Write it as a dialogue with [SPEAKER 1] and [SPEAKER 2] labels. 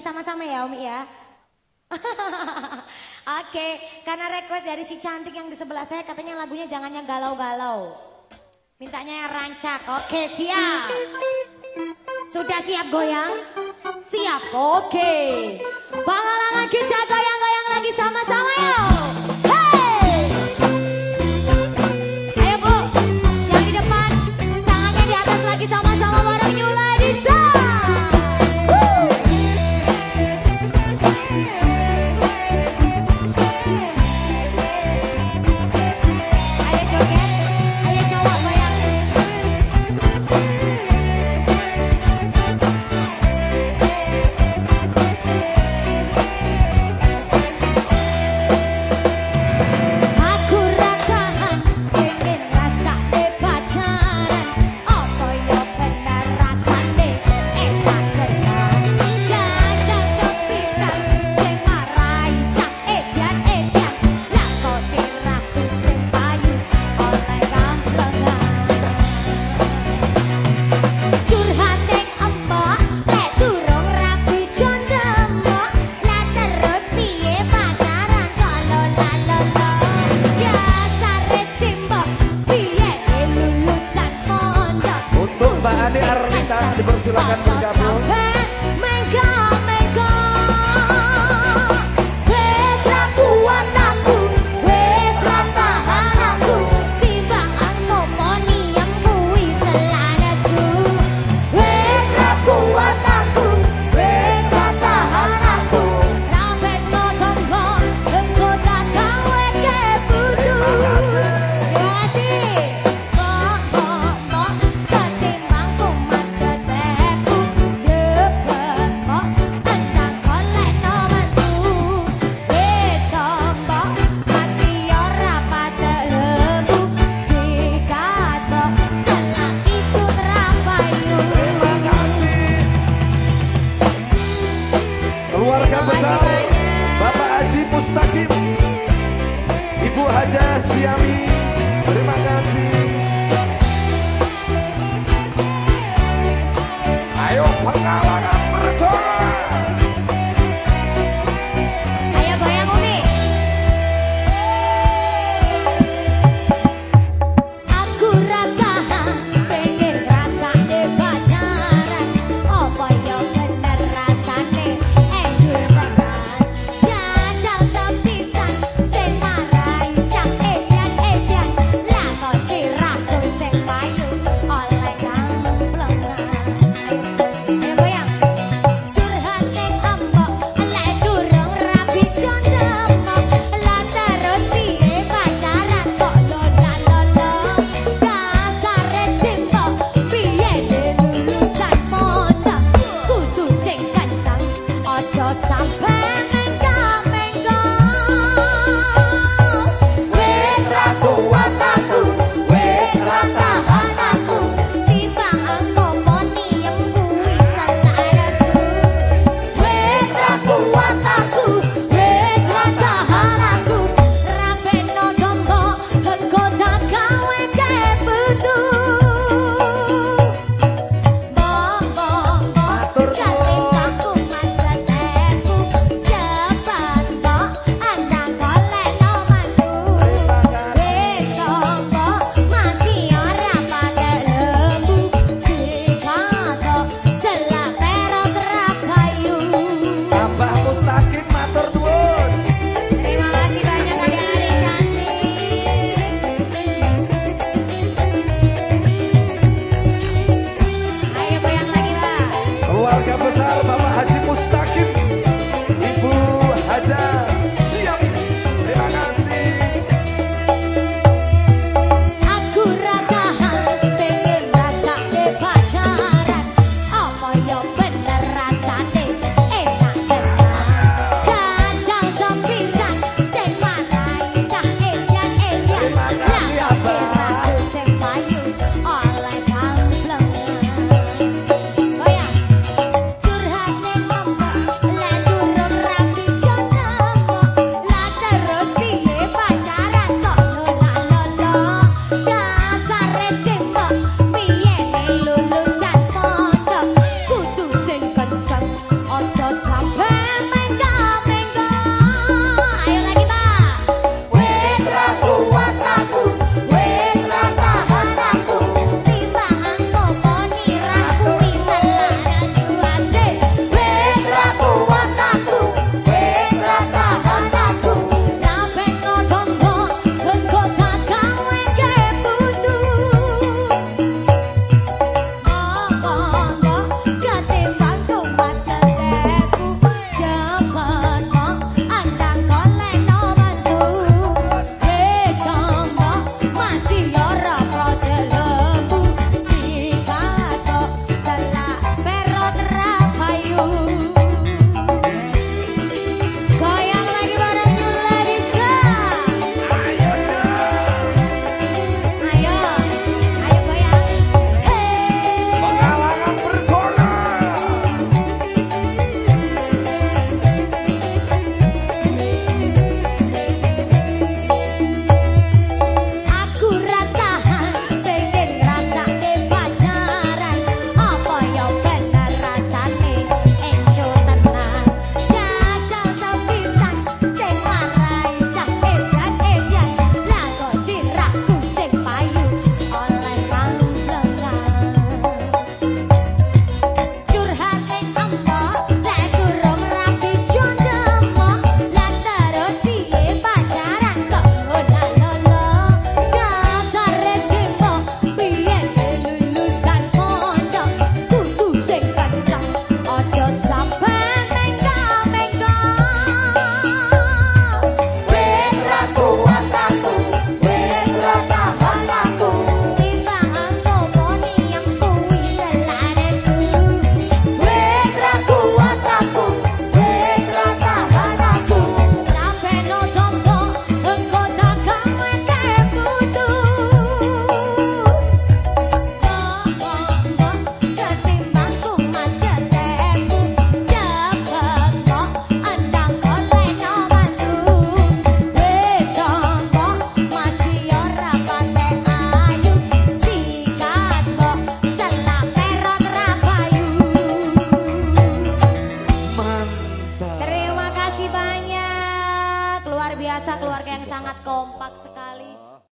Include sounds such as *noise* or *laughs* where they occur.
[SPEAKER 1] sama-sama ya Umi ya. *laughs* Oke, karena request dari si cantik yang di sebelah saya katanya lagunya jangan yang galau-galau. Mintanya yang rancak. Oke, siap. Sudah siap goyang? Siap. Oke. Bangala lagi jaga
[SPEAKER 2] dipersilakan bergabung. desce a mim.